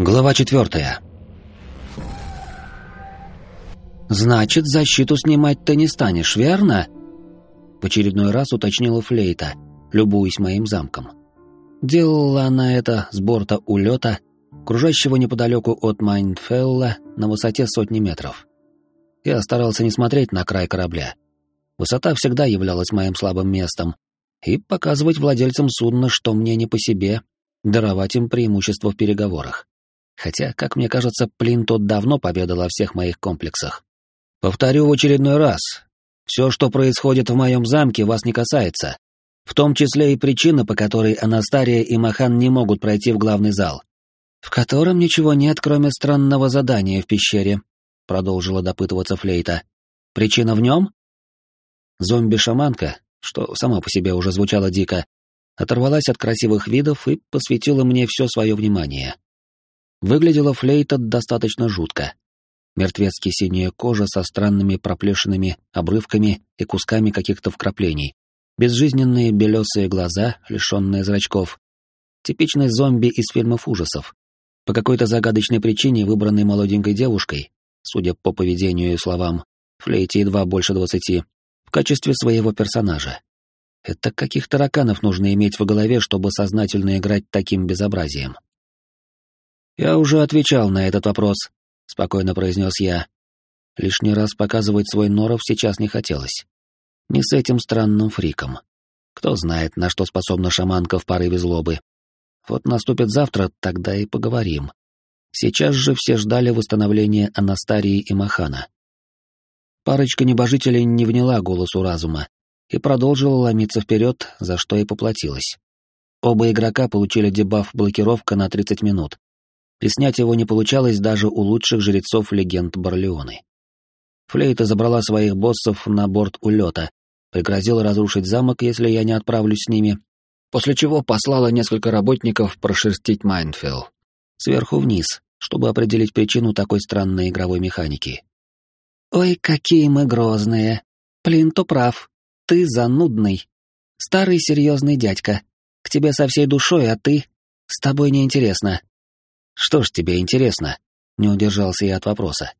Глава четвертая. «Значит, защиту снимать ты не станешь, верно?» В очередной раз уточнила Флейта, любуясь моим замком. Делала она это с борта улета, кружащего неподалеку от Майнфелла на высоте сотни метров. Я старался не смотреть на край корабля. Высота всегда являлась моим слабым местом, и показывать владельцам судна, что мне не по себе, даровать им преимущество в переговорах. Хотя, как мне кажется, Плин тот давно поведал о всех моих комплексах. Повторю в очередной раз. Все, что происходит в моем замке, вас не касается. В том числе и причина, по которой Анастария и Махан не могут пройти в главный зал. В котором ничего нет, кроме странного задания в пещере, продолжила допытываться Флейта. Причина в нем? Зомби-шаманка, что сама по себе уже звучало дико, оторвалась от красивых видов и посвятила мне все свое внимание. Выглядела флейта достаточно жутко. Мертвецки синяя кожа со странными проплешинами, обрывками и кусками каких-то вкраплений. Безжизненные белесые глаза, лишенные зрачков. Типичный зомби из фильмов ужасов. По какой-то загадочной причине выбранной молоденькой девушкой, судя по поведению и словам, флейте едва больше двадцати, в качестве своего персонажа. Это каких тараканов нужно иметь в голове, чтобы сознательно играть таким безобразием? «Я уже отвечал на этот вопрос», — спокойно произнес я. Лишний раз показывать свой норов сейчас не хотелось. Не с этим странным фриком. Кто знает, на что способна шаманка в порыве злобы. Вот наступит завтра, тогда и поговорим. Сейчас же все ждали восстановления Анастарии и Махана. Парочка небожителей не вняла голосу разума и продолжила ломиться вперед, за что и поплатилась. Оба игрока получили дебаф блокировка на 30 минут, и снять его не получалось даже у лучших жрецов легенд Барлеоны. Флейта забрала своих боссов на борт улета, пригрозила разрушить замок, если я не отправлюсь с ними, после чего послала несколько работников прошерстить Майнфилл. Сверху вниз, чтобы определить причину такой странной игровой механики. «Ой, какие мы грозные! Плинто прав. Ты занудный. Старый серьезный дядька. К тебе со всей душой, а ты... С тобой неинтересно. Что ж тебе интересно? Не удержался я от вопроса.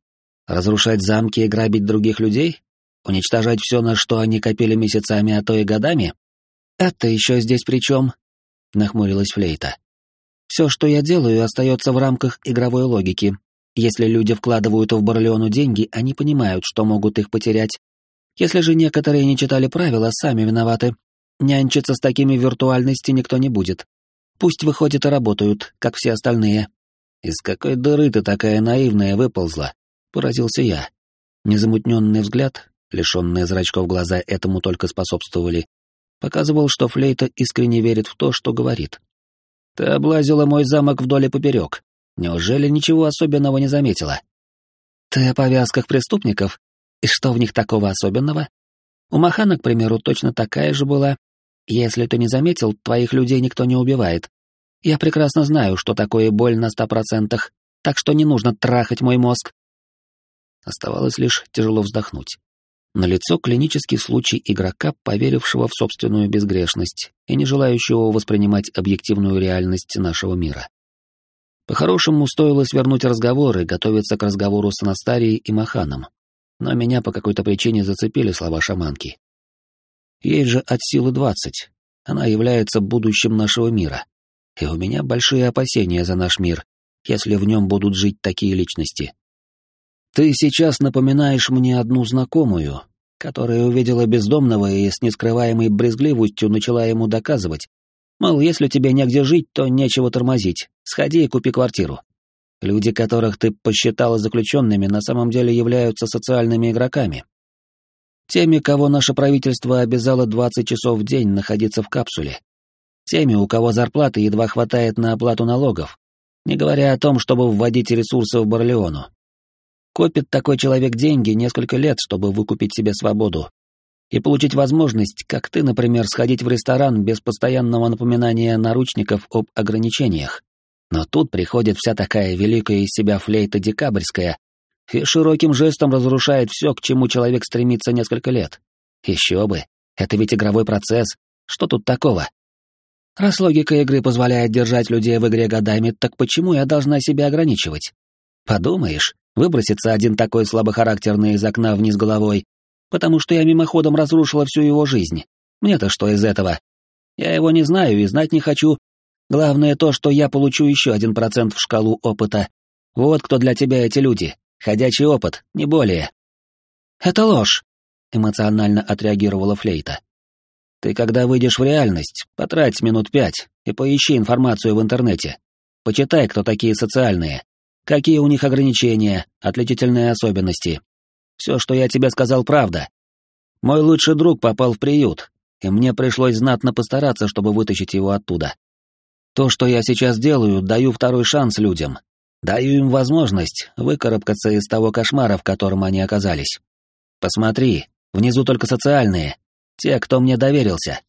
Разрушать замки и грабить других людей? Уничтожать все, на что они копили месяцами, а то и годами? Это еще здесь при чем? Нахмурилась Флейта. Все, что я делаю, остается в рамках игровой логики. Если люди вкладывают в Барлеону деньги, они понимают, что могут их потерять. Если же некоторые не читали правила, сами виноваты. Нянчиться с такими виртуальности никто не будет. Пусть выходят и работают, как все остальные. «Из какой дыры ты такая наивная выползла?» — поразился я. Незамутненный взгляд, лишенные зрачков глаза этому только способствовали, показывал, что Флейта искренне верит в то, что говорит. «Ты облазила мой замок вдоль и поперек. Неужели ничего особенного не заметила?» «Ты о повязках преступников? И что в них такого особенного? У Махана, к примеру, точно такая же была. Если ты не заметил, твоих людей никто не убивает, я прекрасно знаю, что такое боль на ста процентах, так что не нужно трахать мой мозг. Оставалось лишь тяжело вздохнуть. На лицо клинический случай игрока, поверившего в собственную безгрешность и не желающего воспринимать объективную реальность нашего мира. По-хорошему, стоило свернуть разговор и готовиться к разговору с Анастарией и Маханом, но меня по какой-то причине зацепили слова шаманки. Ей же от силы двадцать, она является будущим нашего мира и у меня большие опасения за наш мир, если в нем будут жить такие личности. Ты сейчас напоминаешь мне одну знакомую, которая увидела бездомного и с нескрываемой брезгливостью начала ему доказывать, мол, если тебе негде жить, то нечего тормозить, сходи и купи квартиру. Люди, которых ты посчитала заключенными, на самом деле являются социальными игроками. Теми, кого наше правительство обязало 20 часов в день находиться в капсуле, Теми, у кого зарплаты едва хватает на оплату налогов, не говоря о том, чтобы вводить ресурсы в Барлеону. Копит такой человек деньги несколько лет, чтобы выкупить себе свободу и получить возможность, как ты, например, сходить в ресторан без постоянного напоминания наручников об ограничениях. Но тут приходит вся такая великая из себя флейта декабрьская и широким жестом разрушает все, к чему человек стремится несколько лет. Еще бы, это ведь игровой процесс, что тут такого? Раз логика игры позволяет держать людей в игре годами, так почему я должна себя ограничивать? Подумаешь, выбросится один такой слабохарактерный из окна вниз головой, потому что я мимоходом разрушила всю его жизнь. Мне-то что из этого? Я его не знаю и знать не хочу. Главное то, что я получу еще один процент в шкалу опыта. Вот кто для тебя эти люди. Ходячий опыт, не более. Это ложь, эмоционально отреагировала Флейта. Ты, когда выйдешь в реальность, потрать минут пять и поищи информацию в интернете. Почитай, кто такие социальные, какие у них ограничения, отличительные особенности. Все, что я тебе сказал, правда. Мой лучший друг попал в приют, и мне пришлось знатно постараться, чтобы вытащить его оттуда. То, что я сейчас делаю, даю второй шанс людям. Даю им возможность выкарабкаться из того кошмара, в котором они оказались. Посмотри, внизу только социальные, те, кто мне доверился.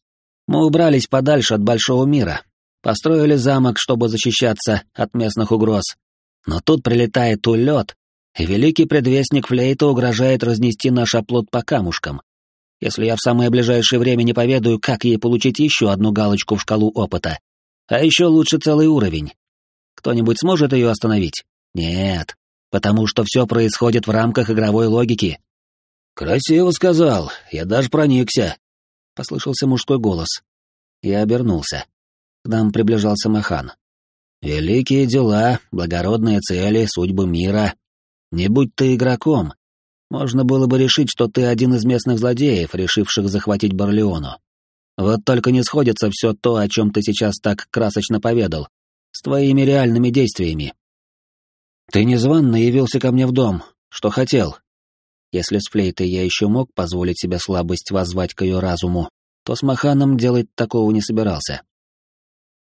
Мы убрались подальше от большого мира, построили замок, чтобы защищаться от местных угроз. Но тут прилетает улет, и великий предвестник флейта угрожает разнести наш оплот по камушкам. Если я в самое ближайшее время не поведаю, как ей получить еще одну галочку в шкалу опыта, а еще лучше целый уровень. Кто-нибудь сможет ее остановить? Нет, потому что все происходит в рамках игровой логики. «Красиво сказал, я даже проникся», — послышался мужской голос. Я обернулся. К нам приближался Махан. «Великие дела, благородные цели, судьбы мира. Не будь ты игроком, можно было бы решить, что ты один из местных злодеев, решивших захватить Барлеону. Вот только не сходится все то, о чем ты сейчас так красочно поведал, с твоими реальными действиями. Ты незванно явился ко мне в дом. Что хотел? Если с флейтой я еще мог позволить себе слабость воззвать к ее разуму, то с Маханом делать такого не собирался.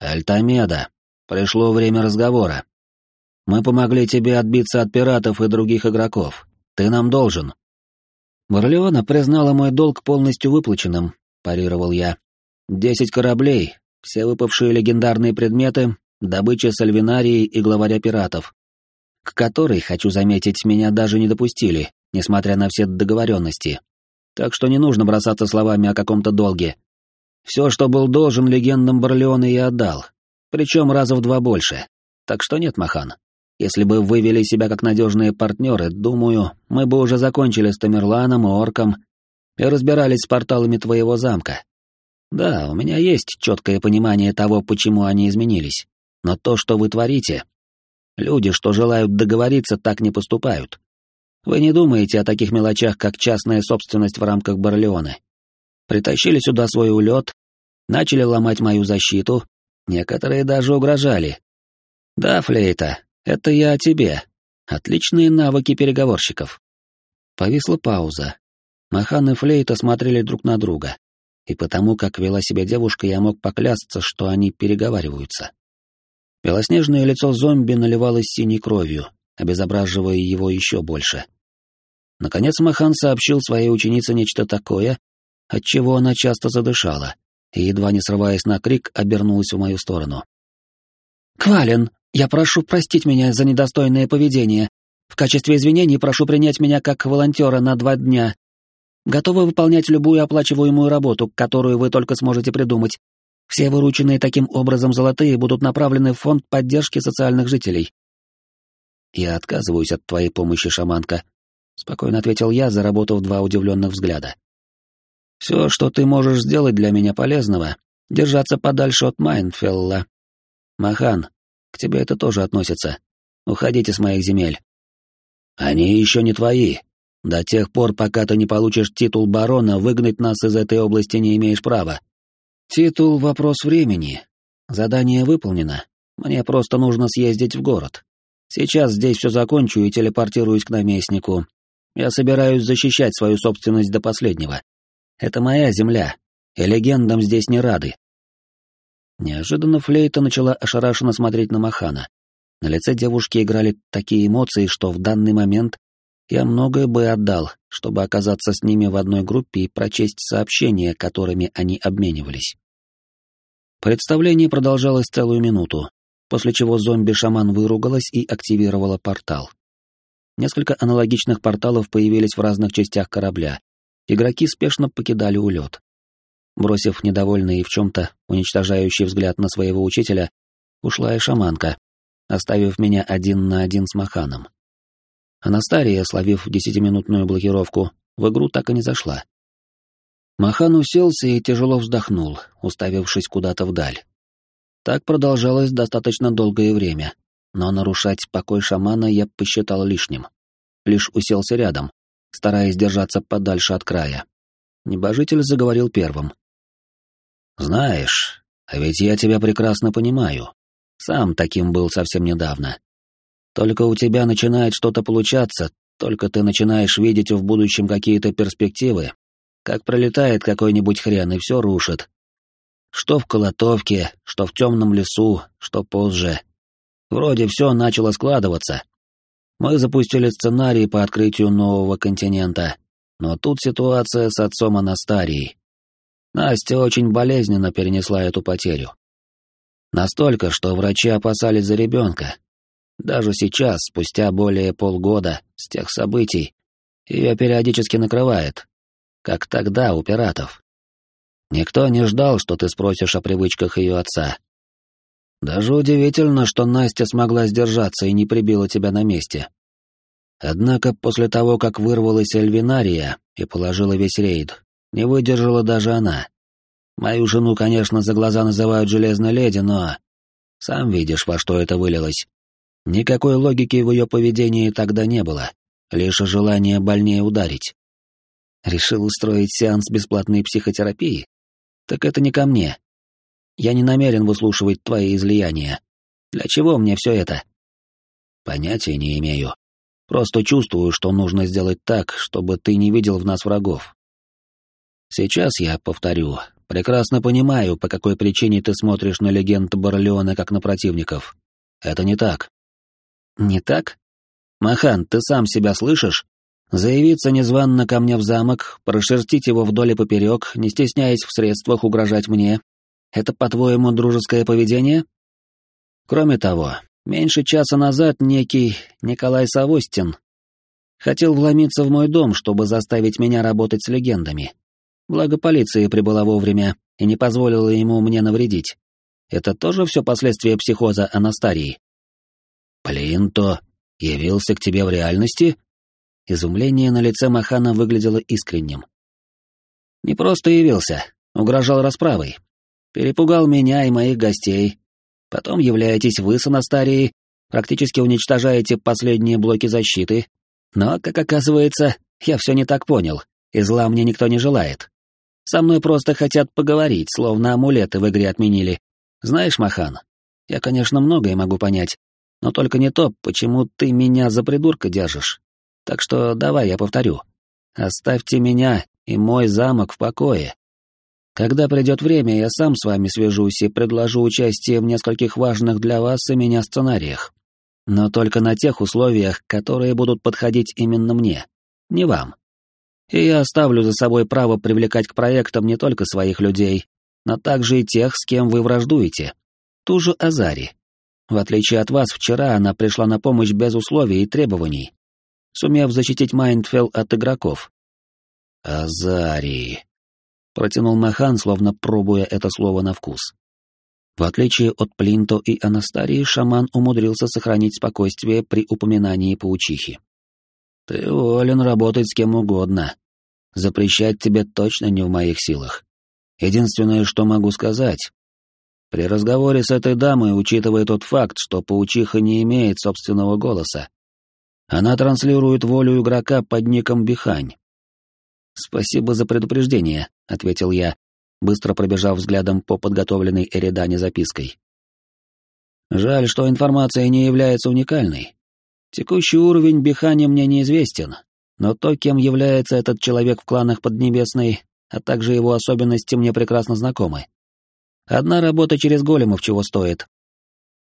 Альтамеда, пришло время разговора. Мы помогли тебе отбиться от пиратов и других игроков. Ты нам должен. Барлеона признала мой долг полностью выплаченным, парировал я. Десять кораблей, все выпавшие легендарные предметы, добыча сальвинарии и главаря пиратов, к которой, хочу заметить, меня даже не допустили, несмотря на все договоренности. Так что не нужно бросаться словами о каком-то долге. Все, что был должен легендам Барлеона, я отдал. Причем раза в два больше. Так что нет, Махан. Если бы вы вели себя как надежные партнеры, думаю, мы бы уже закончили с Тамерланом и Орком и разбирались с порталами твоего замка. Да, у меня есть четкое понимание того, почему они изменились. Но то, что вы творите... Люди, что желают договориться, так не поступают. Вы не думаете о таких мелочах, как частная собственность в рамках Барлеоны. Притащили сюда свой улет, начали ломать мою защиту, некоторые даже угрожали. Да, Флейта, это я о тебе. Отличные навыки переговорщиков. Повисла пауза. Махан и Флейта смотрели друг на друга. И потому, как вела себя девушка, я мог поклясться, что они переговариваются. Белоснежное лицо зомби наливалось синей кровью, обезображивая его еще больше. Наконец Махан сообщил своей ученице нечто такое, от чего она часто задышала, и, едва не срываясь на крик, обернулась в мою сторону. «Квален, я прошу простить меня за недостойное поведение. В качестве извинений прошу принять меня как волонтера на два дня. Готова выполнять любую оплачиваемую работу, которую вы только сможете придумать. Все вырученные таким образом золотые будут направлены в фонд поддержки социальных жителей. «Я отказываюсь от твоей помощи, шаманка», — спокойно ответил я, заработав два удивленных взгляда. «Все, что ты можешь сделать для меня полезного, держаться подальше от Майнфелла. Махан, к тебе это тоже относится. Уходите с моих земель». «Они еще не твои. До тех пор, пока ты не получишь титул барона, выгнать нас из этой области не имеешь права». «Титул — вопрос времени. Задание выполнено. Мне просто нужно съездить в город. Сейчас здесь все закончу и телепортируюсь к наместнику. Я собираюсь защищать свою собственность до последнего. Это моя земля, и легендам здесь не рады. Неожиданно Флейта начала ошарашенно смотреть на Махана. На лице девушки играли такие эмоции, что в данный момент я многое бы отдал, чтобы оказаться с ними в одной группе и прочесть сообщения, которыми они обменивались. Представление продолжалось целую минуту, после чего зомби-шаман выругалась и активировала портал. Несколько аналогичных порталов появились в разных частях корабля. Игроки спешно покидали улет. Бросив недовольный и в чем-то уничтожающий взгляд на своего учителя, ушла и шаманка, оставив меня один на один с Маханом. Анастария, словив десятиминутную блокировку, в игру так и не зашла. Махан уселся и тяжело вздохнул, уставившись куда-то вдаль. Так продолжалось достаточно долгое время, но нарушать покой шамана я посчитал лишним. Лишь уселся рядом, стараясь держаться подальше от края. Небожитель заговорил первым. «Знаешь, а ведь я тебя прекрасно понимаю. Сам таким был совсем недавно. Только у тебя начинает что-то получаться, только ты начинаешь видеть в будущем какие-то перспективы, как пролетает какой-нибудь хрен и все рушит. Что в Колотовке, что в темном лесу, что позже. Вроде все начало складываться. Мы запустили сценарий по открытию нового континента, но тут ситуация с отцом Анастарии. Настя очень болезненно перенесла эту потерю. Настолько, что врачи опасались за ребенка. Даже сейчас, спустя более полгода с тех событий, ее периодически накрывает, как тогда у пиратов. Никто не ждал, что ты спросишь о привычках ее отца. Даже удивительно, что Настя смогла сдержаться и не прибила тебя на месте. Однако после того, как вырвалась Эльвинария и положила весь рейд, не выдержала даже она. Мою жену, конечно, за глаза называют «железной леди», но... Сам видишь, во что это вылилось. Никакой логики в ее поведении тогда не было, лишь желание больнее ударить. Решил устроить сеанс бесплатной психотерапии? Так это не ко мне. Я не намерен выслушивать твои излияния. Для чего мне все это? Понятия не имею. Просто чувствую, что нужно сделать так, чтобы ты не видел в нас врагов. Сейчас я повторю. Прекрасно понимаю, по какой причине ты смотришь на легенд Барлеона как на противников. Это не так. Не так? Махан, ты сам себя слышишь? Заявиться незванно ко мне в замок, прошерстить его вдоль и поперек, не стесняясь в средствах угрожать мне. Это, по-твоему, дружеское поведение? Кроме того, меньше часа назад некий Николай Савостин хотел вломиться в мой дом, чтобы заставить меня работать с легендами. Благо полиция прибыла вовремя и не позволила ему мне навредить. Это тоже все последствия психоза Анастарии. Плинто явился к тебе в реальности? Изумление на лице Махана выглядело искренним. Не просто явился, угрожал расправой. Перепугал меня и моих гостей. Потом являетесь вы с Анастарией, практически уничтожаете последние блоки защиты. Но, как оказывается, я все не так понял, и зла мне никто не желает. Со мной просто хотят поговорить, словно амулеты в игре отменили. Знаешь, Махан, я, конечно, многое могу понять, но только не то, почему ты меня за придурка держишь. Так что давай я повторю. Оставьте меня и мой замок в покое. Когда придет время, я сам с вами свяжусь и предложу участие в нескольких важных для вас и меня сценариях. Но только на тех условиях, которые будут подходить именно мне, не вам. И я оставлю за собой право привлекать к проектам не только своих людей, но также и тех, с кем вы враждуете. Ту же Азари. В отличие от вас, вчера она пришла на помощь без условий и требований сумев защитить Майндфелл от игроков. «Азарии», — протянул Махан, словно пробуя это слово на вкус. В отличие от Плинто и Анастарии, шаман умудрился сохранить спокойствие при упоминании паучихи. «Ты волен работать с кем угодно. Запрещать тебе точно не в моих силах. Единственное, что могу сказать, при разговоре с этой дамой, учитывая тот факт, что паучиха не имеет собственного голоса, она транслирует волю игрока под ником Бихань. «Спасибо за предупреждение», — ответил я, быстро пробежав взглядом по подготовленной Эридане запиской. «Жаль, что информация не является уникальной. Текущий уровень Бихани мне неизвестен, но то, кем является этот человек в кланах Поднебесной, а также его особенности мне прекрасно знакомы. Одна работа через големов чего стоит».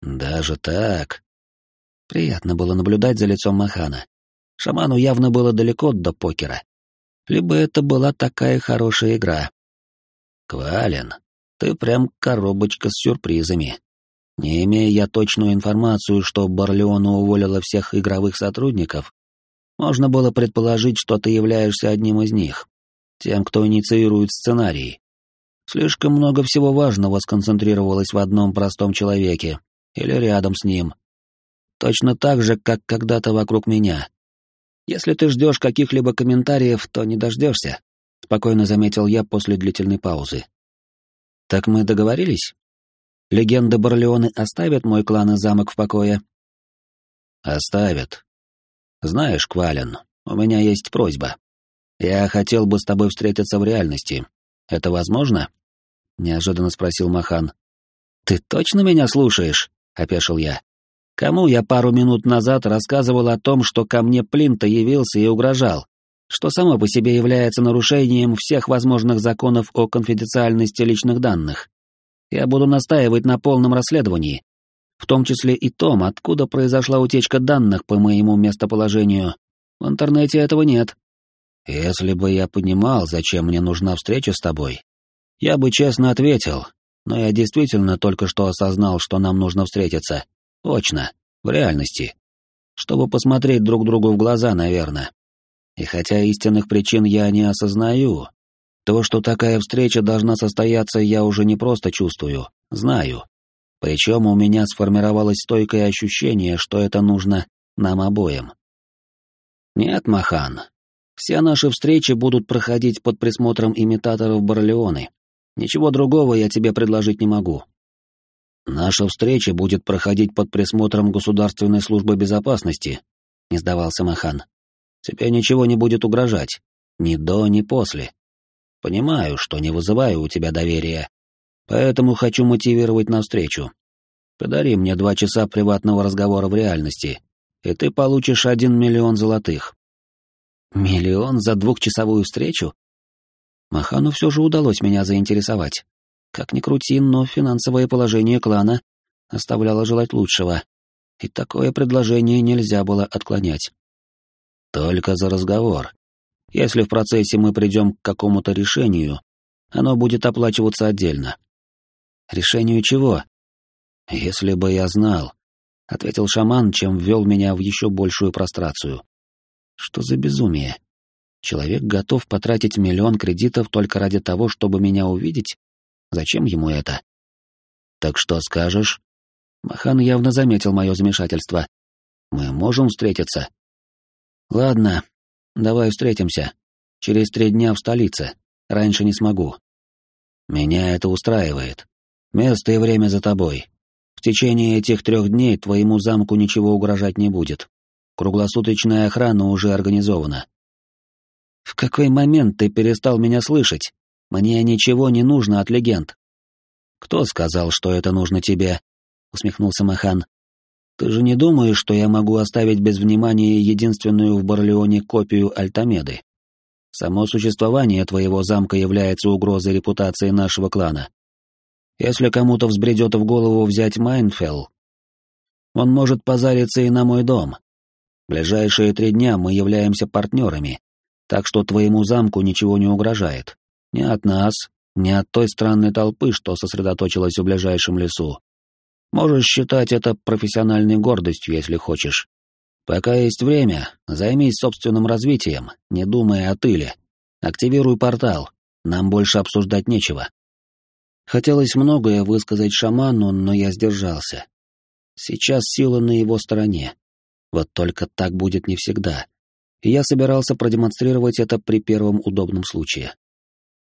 «Даже так?» Приятно было наблюдать за лицом Махана. Шаману явно было далеко до покера. Либо это была такая хорошая игра. Квален, ты прям коробочка с сюрпризами. Не имея я точную информацию, что Барлеона уволила всех игровых сотрудников, можно было предположить, что ты являешься одним из них, тем, кто инициирует сценарий. Слишком много всего важного сконцентрировалось в одном простом человеке или рядом с ним. Точно так же, как когда-то вокруг меня. Если ты ждешь каких-либо комментариев, то не дождешься, спокойно заметил я после длительной паузы. Так мы договорились? Легенда Барлеоны оставят мой клан и замок в покое? Оставят. Знаешь, Квален, у меня есть просьба. Я хотел бы с тобой встретиться в реальности. Это возможно? неожиданно спросил Махан. Ты точно меня слушаешь? опешил я. Кому я пару минут назад рассказывал о том, что ко мне Плинта явился и угрожал, что само по себе является нарушением всех возможных законов о конфиденциальности личных данных. Я буду настаивать на полном расследовании, в том числе и том, откуда произошла утечка данных по моему местоположению. В интернете этого нет. Если бы я понимал, зачем мне нужна встреча с тобой, я бы честно ответил, но я действительно только что осознал, что нам нужно встретиться. Точно, в реальности. Чтобы посмотреть друг другу в глаза, наверное. И хотя истинных причин я не осознаю, то, что такая встреча должна состояться, я уже не просто чувствую, знаю. Причем у меня сформировалось стойкое ощущение, что это нужно нам обоим. Нет, Махан, все наши встречи будут проходить под присмотром имитаторов Барлеоны. Ничего другого я тебе предложить не могу. Наша встреча будет проходить под присмотром Государственной службы безопасности, не сдавался Махан. Тебе ничего не будет угрожать, ни до, ни после. Понимаю, что не вызываю у тебя доверия, поэтому хочу мотивировать на встречу. Подари мне два часа приватного разговора в реальности, и ты получишь один миллион золотых. Миллион за двухчасовую встречу? Махану все же удалось меня заинтересовать. Как ни крути, но финансовое положение клана оставляло желать лучшего, и такое предложение нельзя было отклонять. Только за разговор. Если в процессе мы придем к какому-то решению, оно будет оплачиваться отдельно. Решению чего? Если бы я знал, — ответил шаман, чем ввел меня в еще большую прострацию. Что за безумие? Человек готов потратить миллион кредитов только ради того, чтобы меня увидеть? Зачем ему это? Так что скажешь? Махан явно заметил мое замешательство. Мы можем встретиться? Ладно, давай встретимся. Через три дня в столице. Раньше не смогу. Меня это устраивает. Место и время за тобой. В течение этих трех дней твоему замку ничего угрожать не будет. Круглосуточная охрана уже организована. В какой момент ты перестал меня слышать? Мне ничего не нужно от легенд. Кто сказал, что это нужно тебе? усмехнулся Махан. Ты же не думаешь, что я могу оставить без внимания единственную в Барлеоне копию Альтамеды? Само существование твоего замка является угрозой репутации нашего клана. Если кому-то взбредет в голову взять Майнфелл, он может позариться и на мой дом, ближайшие три дня мы являемся партнерами, так что твоему замку ничего не угрожает. Ни от нас, ни от той странной толпы, что сосредоточилась в ближайшем лесу. Можешь считать это профессиональной гордостью, если хочешь. Пока есть время, займись собственным развитием, не думая о тыле. Активируй портал, нам больше обсуждать нечего. Хотелось многое высказать шаману, но я сдержался. Сейчас сила на его стороне. Вот только так будет не всегда. И я собирался продемонстрировать это при первом удобном случае.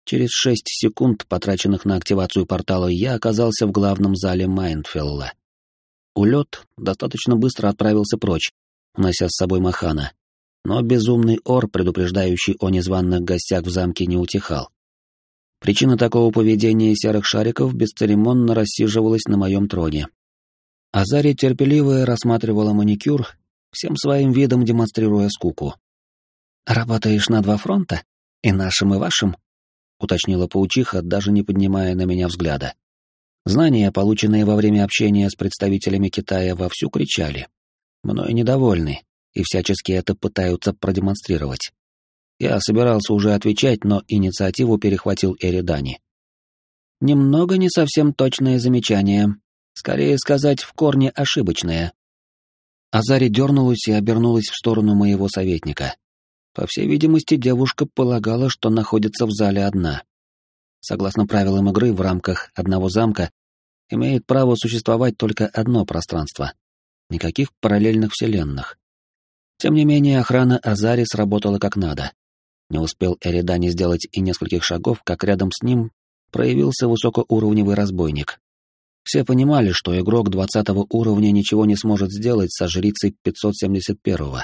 Через шесть секунд, потраченных на активацию портала, я оказался в главном зале Майнфелла. Улет достаточно быстро отправился прочь, унося с собой Махана. Но безумный ор, предупреждающий о незваных гостях в замке, не утихал. Причина такого поведения серых шариков бесцеремонно рассиживалась на моем троне. Азари терпеливо рассматривала маникюр всем своим видом демонстрируя скуку. «Работаешь на два фронта? И нашим, и вашим?» — уточнила паучиха, даже не поднимая на меня взгляда. Знания, полученные во время общения с представителями Китая, вовсю кричали. Мною недовольны, и всячески это пытаются продемонстрировать. Я собирался уже отвечать, но инициативу перехватил Эридани. Немного не совсем точное замечание. Скорее сказать, в корне ошибочное. Азари дернулась и обернулась в сторону моего советника. По всей видимости, девушка полагала, что находится в зале одна. согласно правилам игры в рамках одного замка, имеет право существовать только одно пространство. Никаких параллельных вселенных. Тем не менее, охрана Азари сработала как надо. Не успел Эридани сделать и нескольких шагов, как рядом с ним проявился высокоуровневый разбойник. Все понимали, что игрок 20 уровня ничего не сможет сделать со жрицей 571-го.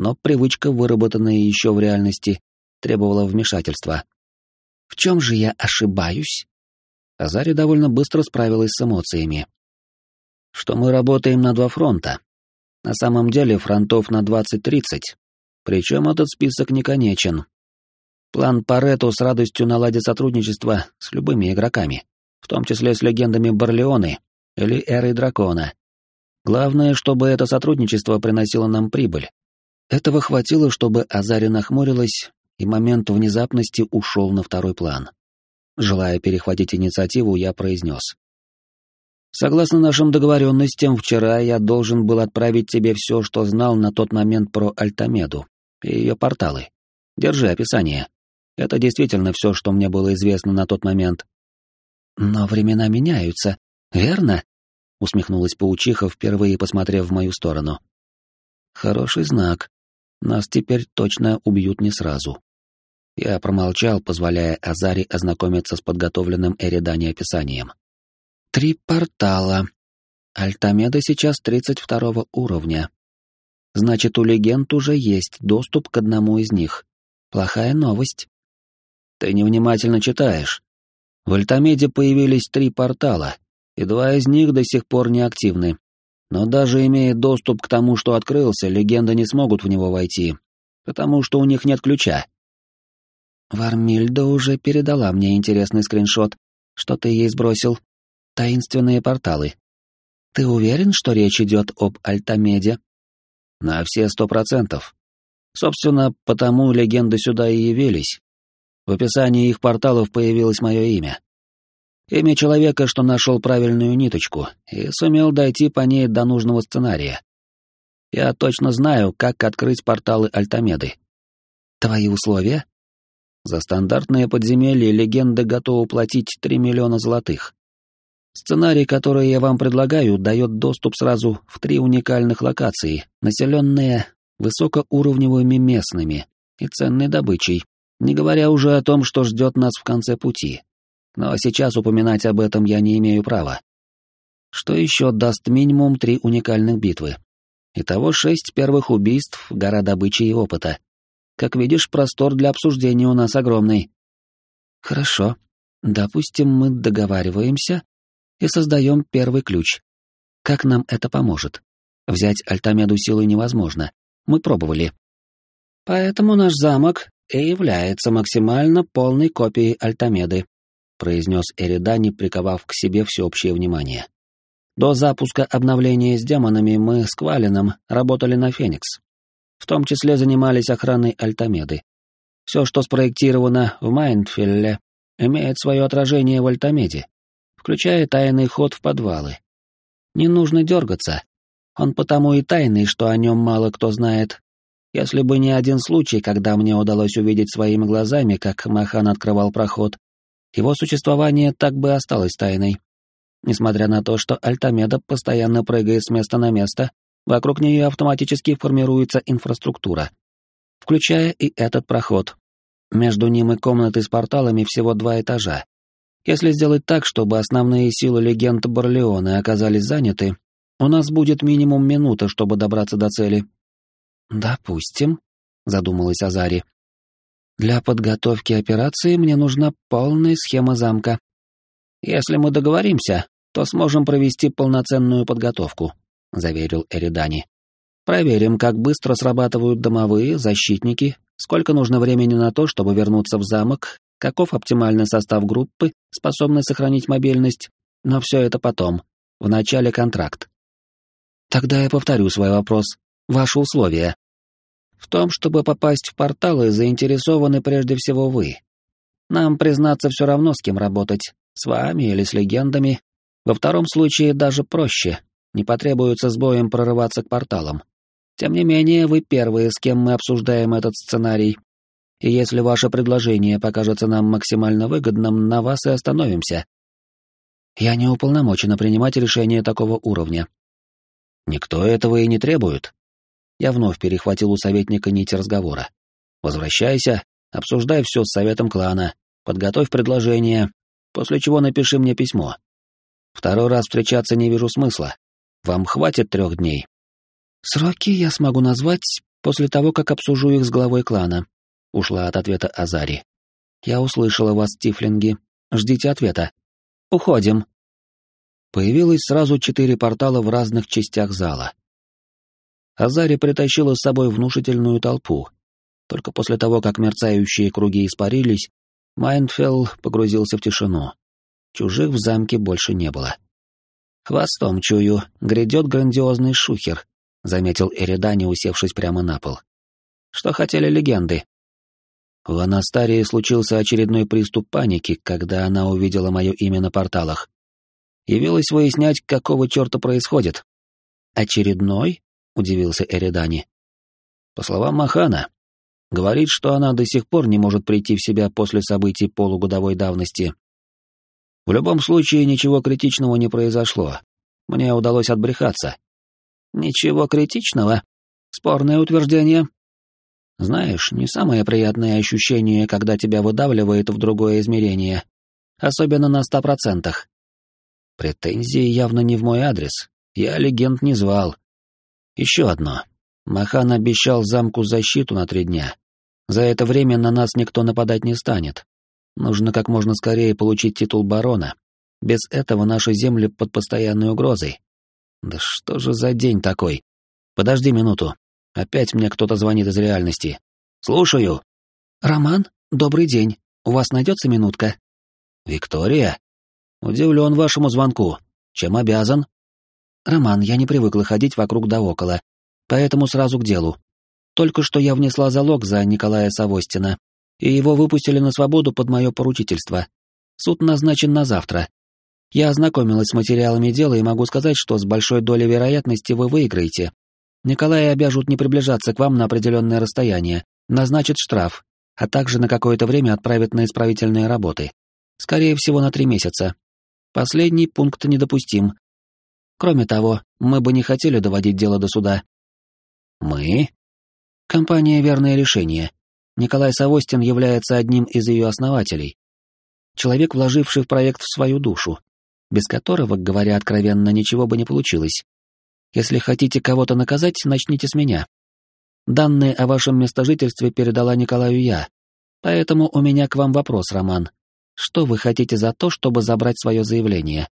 Но привычка, выработанная еще в реальности, требовала вмешательства. «В чем же я ошибаюсь?» Азари довольно быстро справилась с эмоциями. «Что мы работаем на два фронта. На самом деле фронтов на 20-30. Причем этот список не конечен. План Парету с радостью наладит сотрудничество с любыми игроками, в том числе с легендами Барлеоны или Эрой Дракона. Главное, чтобы это сотрудничество приносило нам прибыль. Этого хватило, чтобы Азари нахмурилась, и момент внезапности ушел на второй план. Желая перехватить инициативу, я произнес. Согласно нашим договоренностям, вчера я должен был отправить тебе все, что знал на тот момент про Альтамеду и ее порталы. Держи описание. Это действительно все, что мне было известно на тот момент. Но времена меняются, верно? Усмехнулась паучиха, впервые посмотрев в мою сторону. Хороший знак. Нас теперь точно убьют не сразу. Я промолчал, позволяя Азари ознакомиться с подготовленным Эридани описанием. Три портала. Альтамеда сейчас 32 уровня. Значит, у легенд уже есть доступ к одному из них. Плохая новость. Ты невнимательно читаешь. В Альтамеде появились три портала, и два из них до сих пор не активны. Но даже имея доступ к тому, что открылся, легенды не смогут в него войти, потому что у них нет ключа. Вармильда уже передала мне интересный скриншот, что ты ей сбросил таинственные порталы. Ты уверен, что речь идет об Альтамеде? На все сто процентов. Собственно, потому легенды сюда и явились. В описании их порталов появилось мое имя. Имя человека, что нашел правильную ниточку и сумел дойти по ней до нужного сценария. Я точно знаю, как открыть порталы Альтамеды. Твои условия? За стандартные подземелья легенды готовы платить 3 миллиона золотых. Сценарий, который я вам предлагаю, дает доступ сразу в три уникальных локации, населенные высокоуровневыми местными и ценной добычей, не говоря уже о том, что ждет нас в конце пути. Но сейчас упоминать об этом я не имею права. Что еще даст минимум три уникальных битвы? Итого шесть первых убийств, гора добычи и опыта. Как видишь, простор для обсуждения у нас огромный. Хорошо. Допустим, мы договариваемся и создаем первый ключ. Как нам это поможет? Взять Альтамеду силой невозможно. Мы пробовали. Поэтому наш замок и является максимально полной копией Альтамеды, произнес Эридани, приковав к себе всеобщее внимание. До запуска обновления с демонами мы с Квалином работали на Феникс. В том числе занимались охраной Альтамеды. Все, что спроектировано в Майндфилле, имеет свое отражение в Альтамеде, включая тайный ход в подвалы. Не нужно дергаться. Он потому и тайный, что о нем мало кто знает. Если бы не один случай, когда мне удалось увидеть своими глазами, как Махан открывал проход, его существование так бы осталось тайной. Несмотря на то, что Альтамеда постоянно прыгает с места на место, вокруг нее автоматически формируется инфраструктура, включая и этот проход. Между ним и комнатой с порталами всего два этажа, если сделать так, чтобы основные силы легенд Барлеона оказались заняты, у нас будет минимум минута, чтобы добраться до цели. Допустим, задумалась Азари. Для подготовки операции мне нужна полная схема замка. Если мы договоримся, то сможем провести полноценную подготовку, заверил Эридани. Проверим, как быстро срабатывают домовые, защитники, сколько нужно времени на то, чтобы вернуться в замок каков оптимальный состав группы, способный сохранить мобильность, но все это потом, в начале контракт. Тогда я повторю свой вопрос. Ваши условия. В том, чтобы попасть в порталы, заинтересованы прежде всего вы. Нам, признаться, все равно с кем работать, с вами или с легендами. Во втором случае даже проще, не потребуется с боем прорываться к порталам. Тем не менее, вы первые, с кем мы обсуждаем этот сценарий, и если ваше предложение покажется нам максимально выгодным, на вас и остановимся. Я не уполномочена принимать решения такого уровня. Никто этого и не требует. Я вновь перехватил у советника нить разговора. Возвращайся, обсуждай все с советом клана, подготовь предложение, после чего напиши мне письмо. Второй раз встречаться не вижу смысла. Вам хватит трех дней. Сроки я смогу назвать после того, как обсужу их с главой клана, ушла от ответа Азари. Я услышала вас, тифлинги. Ждите ответа. Уходим. Появилось сразу четыре портала в разных частях зала. Азари притащила с собой внушительную толпу. Только после того, как мерцающие круги испарились, Майндфелл погрузился в тишину. Чужих в замке больше не было. «Хвостом чую, грядет грандиозный шухер», — заметил Эридани, усевшись прямо на пол. «Что хотели легенды?» В Анастарии случился очередной приступ паники, когда она увидела мое имя на порталах. Явилась выяснять, какого черта происходит. «Очередной?» — удивился Эридани. По словам Махана, говорит, что она до сих пор не может прийти в себя после событий полугодовой давности. В любом случае, ничего критичного не произошло. Мне удалось отбрехаться. Ничего критичного? Спорное утверждение. Знаешь, не самое приятное ощущение, когда тебя выдавливает в другое измерение. Особенно на ста процентах. Претензии явно не в мой адрес. Я легенд не звал. Еще одно. Махан обещал замку защиту на три дня. За это время на нас никто нападать не станет. Нужно как можно скорее получить титул барона. Без этого наши земли под постоянной угрозой. Да что же за день такой? Подожди минуту. Опять мне кто-то звонит из реальности. Слушаю. Роман, добрый день. У вас найдется минутка? Виктория? Удивлен вашему звонку. Чем обязан? Роман, я не привыкла ходить вокруг да около, поэтому сразу к делу. Только что я внесла залог за Николая Савостина, и его выпустили на свободу под мое поручительство. Суд назначен на завтра. Я ознакомилась с материалами дела и могу сказать, что с большой долей вероятности вы выиграете. Николая обяжут не приближаться к вам на определенное расстояние, назначат штраф, а также на какое-то время отправят на исправительные работы. Скорее всего, на три месяца. Последний пункт недопустим. Кроме того, мы бы не хотели доводить дело до суда. Мы? Компания «Верное решение». Николай Савостин является одним из ее основателей. Человек, вложивший в проект в свою душу, без которого, говоря откровенно, ничего бы не получилось. Если хотите кого-то наказать, начните с меня. Данные о вашем местожительстве передала Николаю я. Поэтому у меня к вам вопрос, Роман. Что вы хотите за то, чтобы забрать свое заявление?